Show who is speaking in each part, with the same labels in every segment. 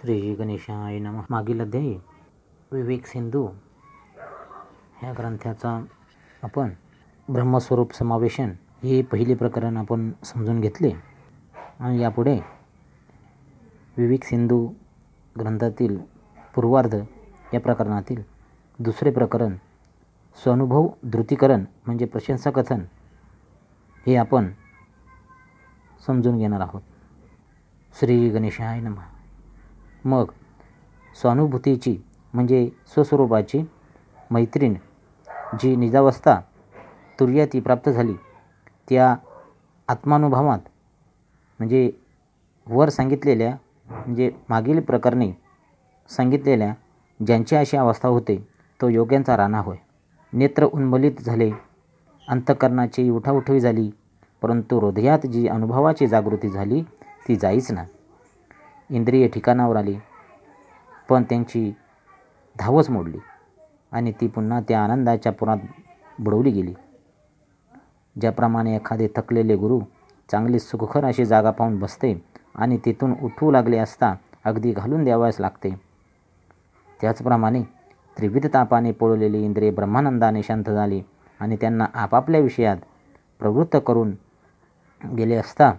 Speaker 1: श्री गणेशाय नम. मागील अध्यायी विवेक सिंधू ह्या ग्रंथाचा आपण ब्रह्मस्वरूप समावेशन हे पहिले प्रकरण आपण समजून घेतले. आणि यापुढे विवेक सिंधू ग्रंथातील पूर्वार्ध या प्रकरणातील दुसरे प्रकरण स्वानुभव धृतीकरण म्हणजे प्रशंसा कथन हे आपण समजून घेणार आहोत. श्री गणेशाय नमः. मग स्वानुभूतीची म्हणजे स्वस्वरूपाची मैत्रीण जी निजावस्था तुर्याती प्राप्त झाली त्या आत्मानुभवात म्हणजे वर सांगितलेल्या म्हणजे मागील प्रकरणी सांगितलेल्या ज्यांची अशी अवस्था होते तो योग्यांचा राणा होय. नेत्र उन्मलित झाले अंतकरणाची उठाउठवी झाली परंतु हृदयात जी अनुभवाची जागृती झाली ती जाईच ना. इंद्रिय ठिकाणावर आली. पण त्यांची धावच मोडली आणि ती पुन्हा त्या आनंदाच्या पुरात बुडवली गेली. ज्याप्रमाणे एखादे थकलेले गुरु चांगली सुखखर अशी जागा पाहून बसते आणि तिथून उठू लागले असता अगदी घालून द्यावयास लागते. त्याचप्रमाणे त्रिविध तापाने पोळलेली इंद्रिय ब्रह्मानंदाने शांत झाली आणि त्यांना आपापल्या विषयात प्रवृत्त करून गेले असता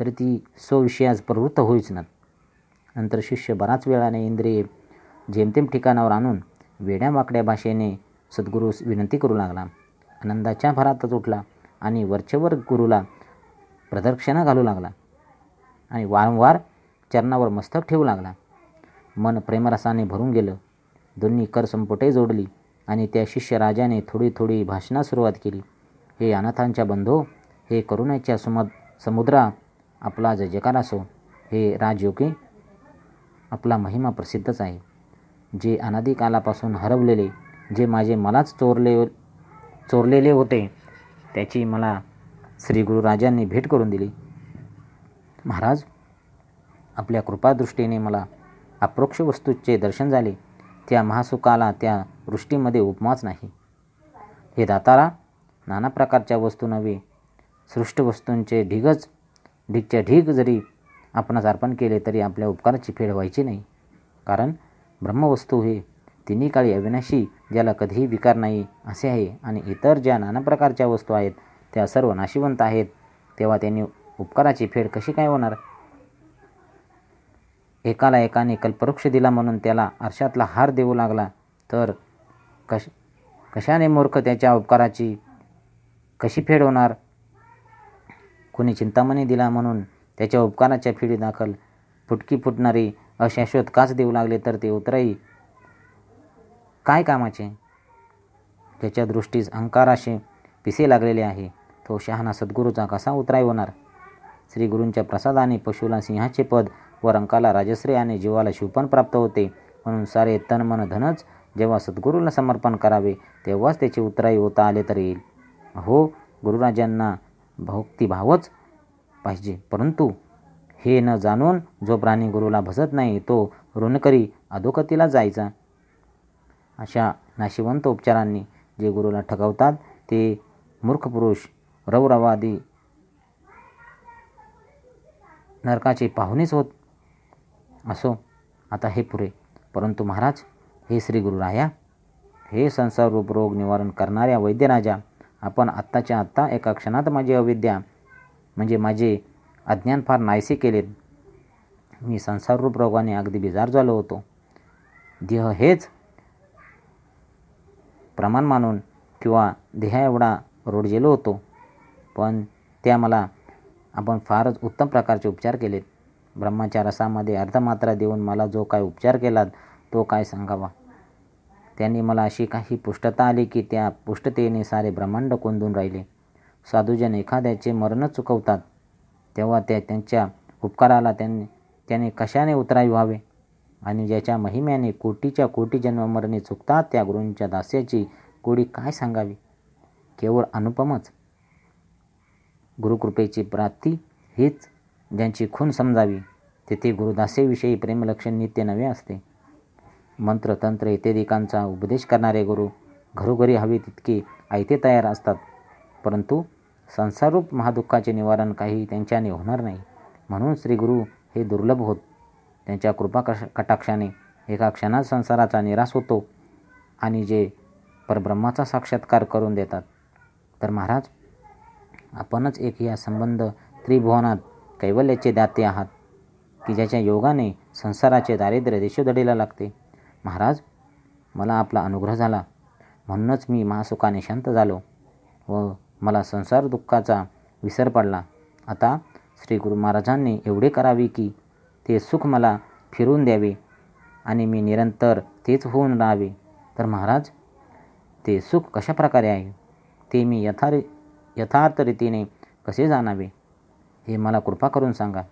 Speaker 1: तरी ती स्वविषयास प्रवृत्त होईच नाही नंतर शिष्य बराच वेळाने इंद्रिये जेमतेम ठिकाणावर आणून वेड्या वाकड्या भाषेने सद्गुरूस विनंती करू लागला. आनंदाच्या भरातच उठला आणि वरचेवर गुरुला प्रदक्षिणा घालू लागला आणि वारंवार चरणावर मस्तक ठेवू लागला. मन प्रेमरसाने भरून गेलं. दोन्ही कर संपुटे जोडली आणि त्या शिष्य राजाने थोडी थोडी भाषणास सुरुवात केली. हे अनाथांच्या बंधो हे करुणाच्या सुम समुद्रा आपला जयकार असो हे राजयोगी आपला महिमा प्रसिद्धच आहे. जे अनादिकालापासून हरवलेले जे माझे मलाच चोरले चोरलेले होते त्याची मला श्री गुरुराजांनी भेट करून दिली. महाराज आपल्या कृपादृष्टीने मला अप्रोक्ष वस्तूचे दर्शन झाले. त्या महासुखाला त्या वृष्टीमध्ये उपमाच नाही. हे दातारा नाना प्रकारच्या वस्तू नव्हे सृष्ट वस्तूंचे ढिगच ढिगच्या ढीग जरी आपणास अर्पण केले तरी आपल्या उपकाराची फेड व्हायची नाही. कारण ब्रह्मवस्तू हे तिन्ही काळी अविनाशी ज्याला कधीही विकार नाही असे आहे आणि इतर ज्या नाना प्रकारच्या वस्तू आहेत त्या सर्व नाशिवंत आहेत तेव्हा त्यांनी उपकाराची फेड कशी काय होणार? एकाला एकाने कल्पवृक्ष दिला म्हणून त्याला आरशातला हार देऊ लागला तर कश कशाने मूर्ख त्याच्या उपकाराची कशी फेड होणार? कोणी चिंतामणी दिला म्हणून त्याच्या उपकाराच्या फेडीदाखल फुटकी फुटणारी अशाश्वत काच देऊ लागले तर ते उतराई. काय कामाचे? त्याच्या दृष्टीस अहंकाराशी पिसे लागलेले आहे. तो शहाणा सद्गुरूचा कसा उतराई होणार? श्री गुरूंच्या प्रसादाने पशुला सिंहाचे पद व रंकाला राजश्री आणि जीवाला शिवपण प्राप्त होते. म्हणून सारे तन मन धनच जेव्हा सद्गुरूला समर्पण करावे तेव्हाच त्याची उतराई होता आले तर येईल. हो गुरुराजांना भक्तिभावच पाहिजे. परंतु हे न जाणून जो प्राणी गुरुला भसत नाही तो ऋणकरी अधोगतीला जायचा. अशा नाशिवंत उपचारांनी जे गुरुला ठगवतात ते मूर्ख पुरुष रवरवादी नरकाचे पाहुणेच होत. असो आता हे पुरे. परंतु महाराज हे श्री गुरुराया हे संसार रूप रोग निवारण करणाऱ्या वैद्यराजा आपण आत्ताच्या आत्ता एका क्षणात माझी अविद्या म्हणजे माझे अज्ञान फार नाहीसे केलेत. मी संसाररूप रोगाने अगदी बिजार झालो होतो. देह हेच प्रमाण मानून किंवा देहा एवढा रोडजेलो होतो. पण त्या मला आपण फारच उत्तम प्रकारचे उपचार केलेत. ब्रह्माच्या रसामध्ये अर्धमात्रा देऊन मला जो काय उपचार केलात तो काय सांगावा? त्यांनी मला अशी काही पुष्टता आली की त्या पुष्टतेने सारे ब्रह्मांड कोंदून राहिले. साधूजन एखाद्याचे मरण चुकवतात तेव्हा त्या त्यांच्या उपकाराला त्यांनी त्याने कशाने उतराई व्हावे? आणि ज्याच्या महिम्याने कोटीच्या कोटी जन्ममरणे चुकतात त्या गुरूंच्या दास्याची कोडी काय सांगावी? केवळ अनुपमच. गुरुकृपेची प्राप्ती हीच ज्यांची खून समजावी तेथे गुरुदासेविषयी प्रेमलक्षण नित्य नवे असते. मंत्र तंत्र इत्यादिकांचा उपदेश करणारे गुरु घरोघरी हवे तितके आयते तयार असतात. परंतु संसारूप महादुःखाचे निवारण काही त्यांच्याने होणार नाही. म्हणून श्री गुरु हे दुर्लभ होत. त्यांच्या कृपा कश कटाक्षाने एका क्षणात संसाराचा निराश होतो आणि जे परब्रह्माचा साक्षात्कार करून देतात. तर महाराज आपणच एक या संबंध त्रिभुवनात कैवल्याचे दाते आहात की ज्याच्या योगाने संसाराचे दारिद्र्य देशोदडीला लागते. महाराज मला आपला अनुग्रह झाला. म्हणूनच मी महासुखाने शांत झालो व मला संसार दुःखाचा विसर पडला. आता श्री गुरु महाराजांनी एवढे करावे की ते सुख मला फिरून द्यावे आणि मी निरंतर तेच होऊन राहावे. तर महाराज ते सुख कशा प्रकारे आहे? ते मी यथार यथार्थ रीतीने कसे जाणावे? हे मला कृपा करून सांगा.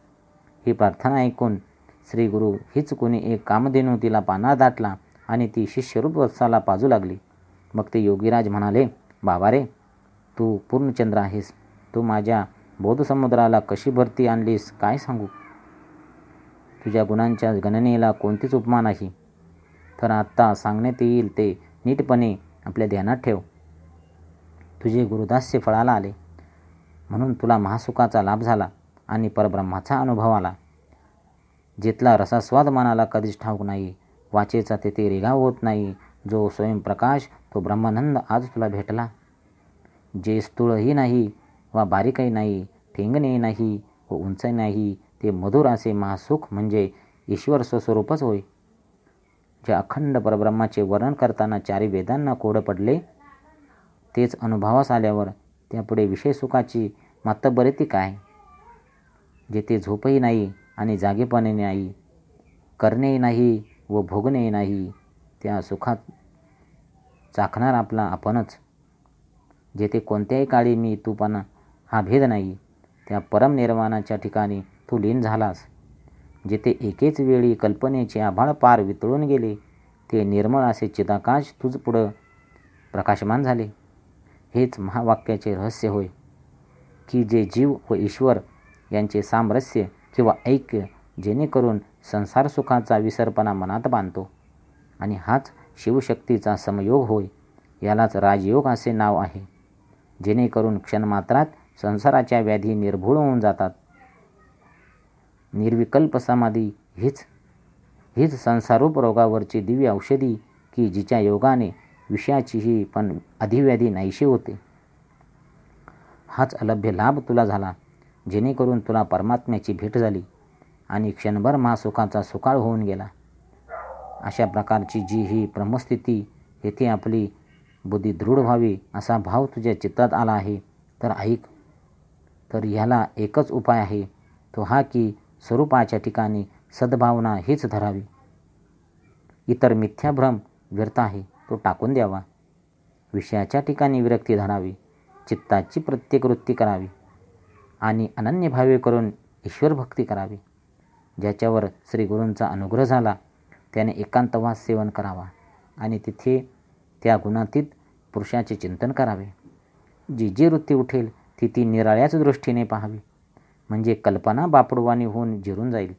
Speaker 1: ही प्रार्थना ऐकून श्री गुरु हीच कोणी एक कामधेनू तिला पाना दाटला आणि ती शिष्यरूप वत्साला पाजू लागली. मग ते योगीराज म्हणाले बाबा रे तू पूर्णचंद्र आहेस. तू माझ्या बोधसमुद्राला कशी भरती आणलीस काय सांगू? तुझ्या गुणांच्या गणनेला कोणतीच उपमा नाही. तर आत्ता सांगण्यात येईल ते नीटपणे आपल्या ध्यानात ठेव. तुझे गुरुदास्य फळाला आले. म्हणून तुला महासुखाचा लाभ झाला आणि परब्रह्माचा अनुभव आला. जिथला रसास्वाद मनाला कधीच ठाऊक नाही वाचेचा तेथे रिगाव होत नाही जो स्वयंप्रकाश तो ब्रह्मानंद आज तुला भेटला. जे स्थूळही नाही वा बारीकही नाही ठेंगणे नाही व उंच नाही ते मधुर असे महासुख म्हणजे ईश्वर स्वस्वरूपच होय. जे अखंड परब्रह्माचे वर्णन करताना चारी वेदांना कोड पडले तेच अनुभवास आल्यावर त्यापुढे विषय सुखाची ती काय? जेथे झोपही नाही आणि जागेपणे नाही करणेही नाही व भोगणेही नाही त्या सुखात चाखणार आपला आपणच. जेथे कोणत्याही काळी मी तूपणा हा भेद नाही त्या परमनिर्वाणाच्या ठिकाणी तू लीन झालास. जेथे एकेच वेळी कल्पनेचे आभाळ पार वितळून गेले ते निर्मळ असे चिदाकाश तुझ पुढं प्रकाशमान झाले. हेच महावाक्याचे रहस्य होय की जे जीव व ईश्वर यांचे सामरस्य किंवा ऐक्य जेणेकरून संसार सुखाचा विसरपणा मनात बांधतो. आणि हाच शिवशक्तीचा समयोग होय यालाच राजयोग असे नाव आहे. जेणेकरून क्षणमात्रात संसाराच्या व्याधी निर्भूळ होऊन जातात. निर्विकल्प समाधी हीच हीच संसारूप रोगावरची दिव्य औषधी की जिच्या योगाने विषयाचीही पण अधिव्याधी नाहीशी होते. हाच अलभ्य लाभ तुला झाला जेणेकरून तुला परमात्म्याची भेट झाली आणि क्षणभर महासुखाचा सुकाळ होऊन गेला. अशा प्रकारची जी ही ब्रह्मस्थिती येथे आपली बुद्धी दृढ व्हावी असा भाव तुझ्या चित्तात आला आहे. तर ऐक. तर ह्याला एकच उपाय आहे. तो हा की स्वरूपाच्या ठिकाणी सद्भावना हीच धरावी. इतर मिथ्याभ्रम व्यर्थ आहे तो टाकून द्यावा. विषयाच्या ठिकाणी विरक्ती धरावी. चित्ताची प्रत्येक वृत्ती करावी. आणि अनन्य भावे करून ईश्वर भक्ती करावी. ज्याच्यावर श्री गुरूंचा अनुग्रह झाला त्याने एकांतवास सेवन करावा. आणि तिथे त्या गुणातीत पुरुषाचे चिंतन करावे. जी जी वृत्ती उठेल ती ती निराळ्याच दृष्टीने पाहावी. म्हणजे कल्पना बापडवानी होऊन जिरून जाईल.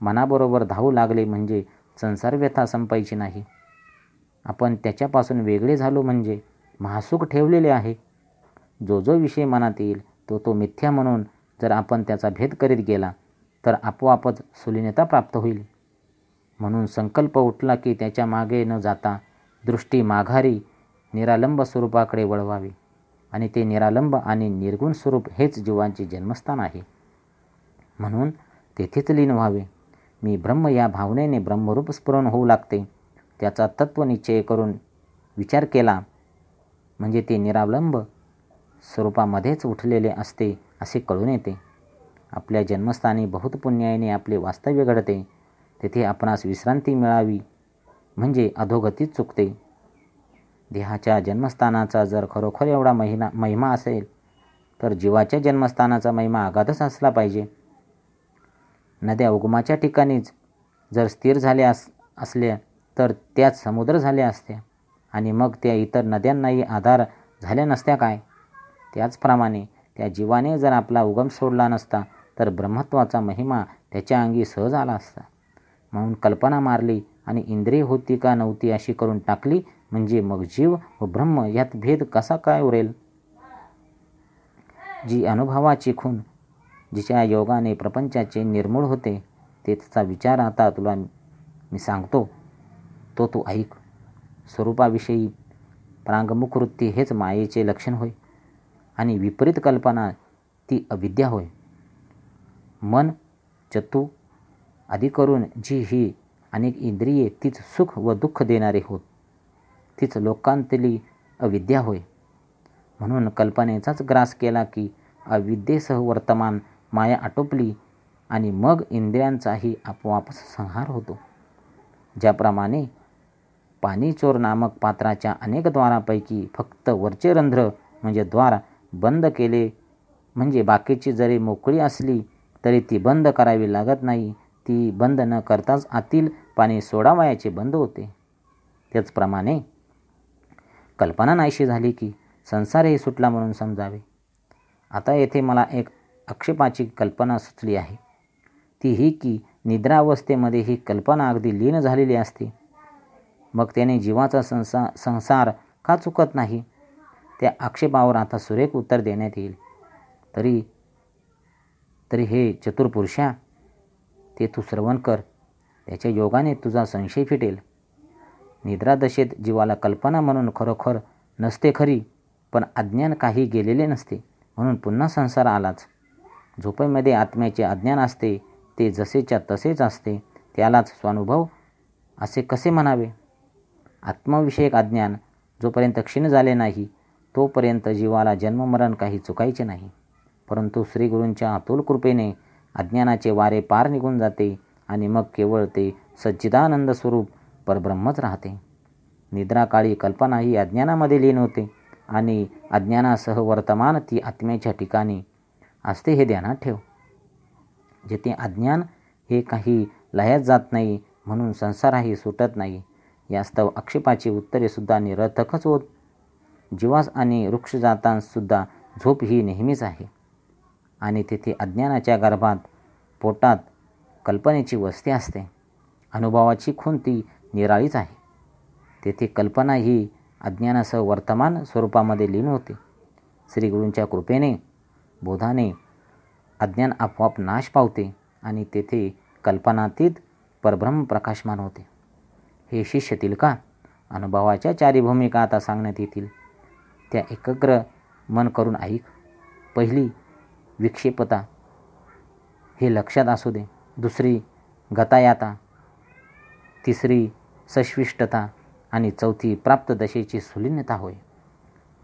Speaker 1: मनाबरोबर धावू लागले म्हणजे संसार व्यथा संपायची नाही. आपण त्याच्यापासून वेगळे झालो म्हणजे महासुख ठेवलेले आहे. जो जो विषय मनात येईल तो तो मिथ्या म्हणून जर आपण त्याचा भेद करीत गेला तर आपोआपच सुलिनता प्राप्त होईल. म्हणून संकल्प उठला की त्याच्यामागे न जाता दृष्टी माघारी निरालंब स्वरूपाकडे वळवावी. आणि ते निरालंब आणि निर्गुण स्वरूप हेच जीवांचे जन्मस्थान आहे. म्हणून तेथेच लीन व्हावे. मी ब्रह्म या भावनेने ब्रह्मरूप स्फुरण होऊ लागते. त्याचा तत्वनिश्चय करून विचार केला. म्हणजे ते निरावलंब स्वरूपामध्येच उठलेले असते असे कळून येते. आपल्या जन्मस्थानी बहुत पुण्याने आपले वास्तव्य घडते. तेथे आपणास विश्रांती मिळावी. म्हणजे अधोगतीच चुकते. देहाच्या जन्मस्थानाचा जर खरोखर एवढा महिना महिमा असेल तर जीवाच्या जन्मस्थानाचा महिमा आघातच असला पाहिजे. नद्या उगमाच्या ठिकाणीच जर स्थिर झाल्या अस असल्या तर त्याच समुद्र झाल्या असत्या आणि मग त्या इतर नद्यांनाही आधार झाल्या नसत्या काय? त्याचप्रमाणे त्या जीवाने जर आपला उगम सोडला नसता तर ब्रह्मत्वाचा महिमा त्याच्या अंगी सहज आला असता. म्हणून कल्पना मारली आणि इंद्रिय होती का नव्हती अशी करून टाकली म्हणजे मग जीव व ब्रह्म यात भेद कसा काय उरेल? जी अनुभवाची खून जिच्या योगाने प्रपंचाचे निर्मूळ होते ते त्याचा विचार आता तुला मी सांगतो. तो तू ऐक. स्वरूपाविषयी प्रांगमुख वृत्ती हेच मायेचे लक्षण होय आणि विपरीत कल्पना ती अविद्या होय. मन चतू आदी करून जी ही अनेक इंद्रिये तीच सुख व दुःख देणारे होत. तीच लोकांतली अविद्या होय. म्हणून कल्पनेचाच ग्रास केला की अविद्येसह वर्तमान माया आटोपली आणि मग इंद्रियांचाही आपोआपच संहार होतो. ज्याप्रमाणे पाणीचोर नामक पात्राच्या अनेक द्वारापैकी फक्त वरचे रंध्र म्हणजे द्वार बंद केले म्हणजे बाकीची जरी मोकळी असली तरी ती बंद करावी लागत नाही. ती बंद न करताच आतील पाणी सोडावयाचे बंद होते. त्याचप्रमाणे कल्पना नाहीशी झाली की संसारही सुटला म्हणून समजावे. आता येथे मला एक आक्षेपाची कल्पना सुचली आहे. ती ही की निद्रावस्थेमध्ये ही कल्पना अगदी लीन झालेली असते. मग त्याने जीवाचा संसा संसार का चुकत नाही? त्या आक्षेपावर आता सुरेख उत्तर देण्यात येईल. तरी तरी हे चतुर्पुरुषा ते तू श्रवण कर. त्याच्या योगाने तुझा संशय फिटेल. निद्रादशेत जीवाला कल्पना म्हणून खरोखर नसते खरी पण अज्ञान काही गेलेले नसते म्हणून पुन्हा संसार आलाच. झोपेमध्ये आत्म्याचे अज्ञान असते ते जसेच्या तसेच असते त्यालाच स्वानुभव असे कसे म्हणावे? आत्मविषयक अज्ञान जोपर्यंत क्षीण झाले नाही तोपर्यंत जीवाला जन्ममरण काही चुकायचे नाही. परंतु श्रीगुरूंच्या अतुल कृपेने अज्ञानाचे वारे पार निघून जाते आणि मग केवळ ते सच्चिदानंद स्वरूप परब्रह्मच राहते. निद्राकाळी कल्पना ही अज्ञानामध्ये लीन होते आणि अज्ञानासह वर्तमान ती आत्म्याच्या ठिकाणी असते हे ध्यानात ठेव. जेथे अज्ञान हे काही लयात जात नाही म्हणून संसारही सुटत नाही यास्तव आक्षेपाची उत्तरेसुद्धा निरर्थकच होत. जीवास आणि वृक्षजातांसुद्धा झोप ही नेहमीच आहे. आणि तेथे अज्ञानाच्या गर्भात पोटात कल्पनेची वस्ती असते. अनुभवाची खुंती ती निराळीच आहे. तेथे कल्पना ही अज्ञानासह वर्तमान स्वरूपामध्ये लीन होते. श्रीगुरूंच्या कृपेने बोधाने अज्ञान आपोआप नाश पावते आणि तेथे कल्पनातीत परब्रह्म प्रकाशमान होते. हे शिष्यतील का अनुभवाच्या चारी भूमिका आता सांगण्यात येतील. त्या एकग्र मन करून ऐक. पहिली विक्षेपता हे लक्षात असू दे. दुसरी गतायाता तिसरी सश्विष्टता आणि चौथी प्राप्त दशेची सुलिन्यता होय.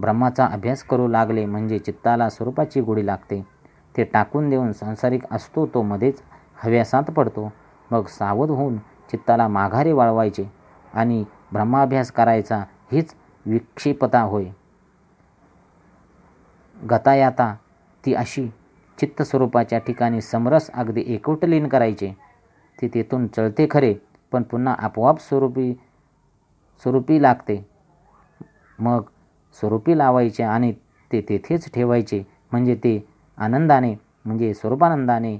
Speaker 1: ब्रह्माचा अभ्यास करू लागले म्हणजे चित्ताला स्वरूपाची गोडी लागते. ते टाकून देऊन सांसारिक असतो तो मध्येच हव्यासात पडतो. मग सावध होऊन चित्ताला माघारी वाळवायचे आणि ब्रह्माभ्यास करायचा हीच विक्षेपता होय. गतायाता ती अशी चित्तस्वरूपाच्या ठिकाणी समरस अगदी एकवटलीन करायचे. ती तेथून चळते खरे पण पुन्हा आपोआप स्वरूपी स्वरूपी लागते. मग स्वरूपी लावायचे आणि ते तेथेच ठेवायचे म्हणजे ते आनंदाने म्हणजे स्वरूपानंदाने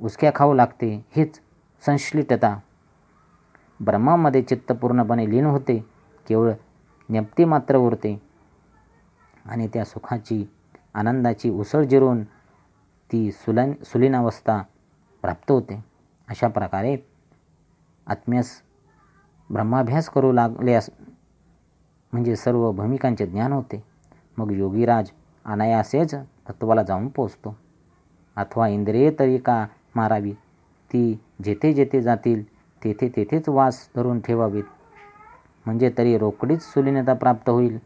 Speaker 1: उसक्या खाऊ लागते हेच संश्लिष्टता ब्रह्मामध्ये चित्त पूर्णपणे लीन होते केवळ ज्ञप्ती मात्र उरते. आणि त्या सुखाची आनंदाची उसळ जिरून ती सुलन सुलीनावस्था प्राप्त होते. अशा प्रकारे आत्म्यास ब्रह्माभ्यास करू लागल्यास म्हणजे सर्व भूमिकांचे ज्ञान होते. मग योगीराज अनायासेच तत्वाला जाऊन पोचतो अथवा इंद्रिय तरी का मारावी? ती जेथे जेथे जातील तेथे तेथेच वास धरून ठेवावीत. म्हणजे तरी रोकडीच सुलीनता प्राप्त होईल.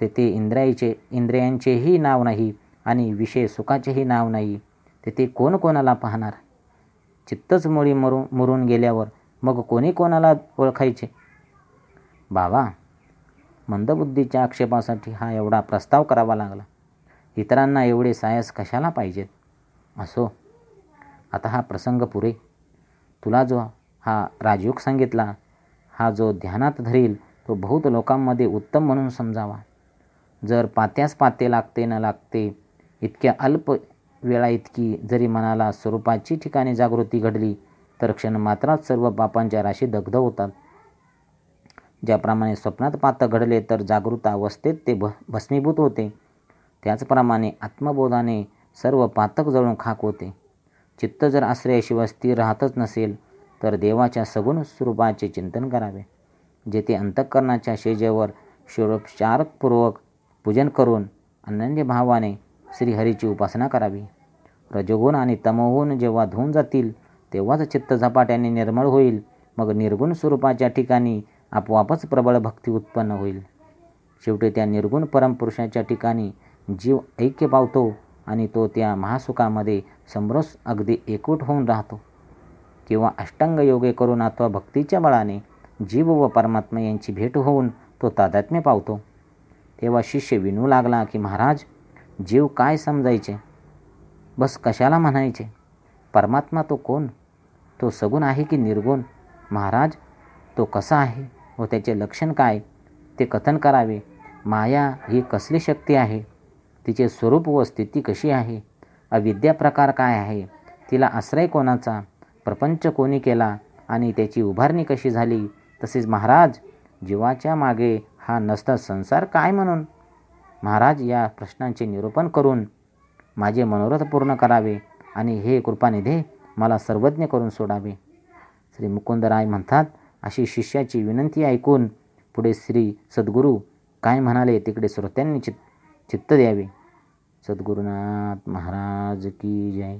Speaker 1: तेथे इंद्रायचे इंद्रियांचेही नाव नाही. आणि विषय सुखाचेही नाव नाही. तेथे कोण कोणाला पाहणार? चित्तच मुळी मरू मरून गेल्यावर मग कोणी कोणाला ओळखायचे? बाबा मंदबुद्धीच्या आक्षेपासाठी हा एवढा प्रस्ताव करावा लागला. इतरांना एवढे सायस कशाला पाहिजेत? असो आता हा प्रसंग पुरे. तुला जो हा राजयोग सांगितला हा जो ध्यानात धरील तो बहुत लोकांमध्ये उत्तम म्हणून समजावा. जर पात्यास पाते लागते न लागते इतक्या अल्प वेळा इतकी जरी मनाला स्वरूपाची ठिकाणी जागृती घडली तर क्षण मात्रात सर्व पापांच्या राशी दग्ध होतात. ज्याप्रमाणे स्वप्नात पात्र घडले तर जागृत अवस्थेत ते भ भस्मीभूत होते. त्याचप्रमाणे आत्मबोधाने सर्व पातक जळून खाक होते. चित्त जर आश्रयाशिवाय स्थिर राहतच नसेल तर देवाच्या सगुण स्वरूपाचे चिंतन करावे. जेथे अंतःकरणाच्या शेजेवर षोडोपचारपूर्वक पूजन करून अनन्य भावाने श्रीहरीची उपासना करावी. रजगुण आणि तमोगुण जेव्हा धुवून जातील तेव्हाच चित्त झपाट्याने निर्मळ होईल. मग निर्गुण स्वरूपाच्या ठिकाणी आपोआपच प्रबळ भक्ती उत्पन्न होईल. शेवटी त्या निर्गुण परमपुरुषाच्या ठिकाणी जीव ऐक्य पावतो आणि तो त्या महासुखामध्ये समरस अगदी एकूट होऊन राहतो. किंवा अष्टांग योगे करून अथवा भक्तीच्या बळाने जीव व परमात्मा यांची भेट होऊन तो तादात्म्य पावतो. तेव्हा शिष्य विनू लागला की महाराज जीव काय समजायचे? बस कशाला म्हणायचे? परमात्मा तो कोण? तो सगुण आहे की निर्गुण? महाराज तो कसा आहे व त्याचे लक्षण काय? ते कथन करावे. माया ही कसली शक्ती आहे? तिचे स्वरूप व स्थिती कशी आहे? अविद्या प्रकार काय आहे? तिला आश्रय कोणाचा? प्रपंच कोणी केला? आणि त्याची उभारणी कशी झाली? तसेच महाराज जीवाच्या मागे हा नसता संसार काय म्हणून? महाराज या प्रश्नांचे निरूपण करून माझे मनोरथ पूर्ण करावे आणि हे कृपानिधे मला सर्वज्ञ करून सोडावे. श्री मुकुंदराय म्हणतात अशी शिष्याची विनंती ऐकून पुढे श्री सद्गुरू काय म्हणाले तिकडे श्रोत्यांनी चित चित्त द्यावे. सद्गुरुनाथ महाराज की जय.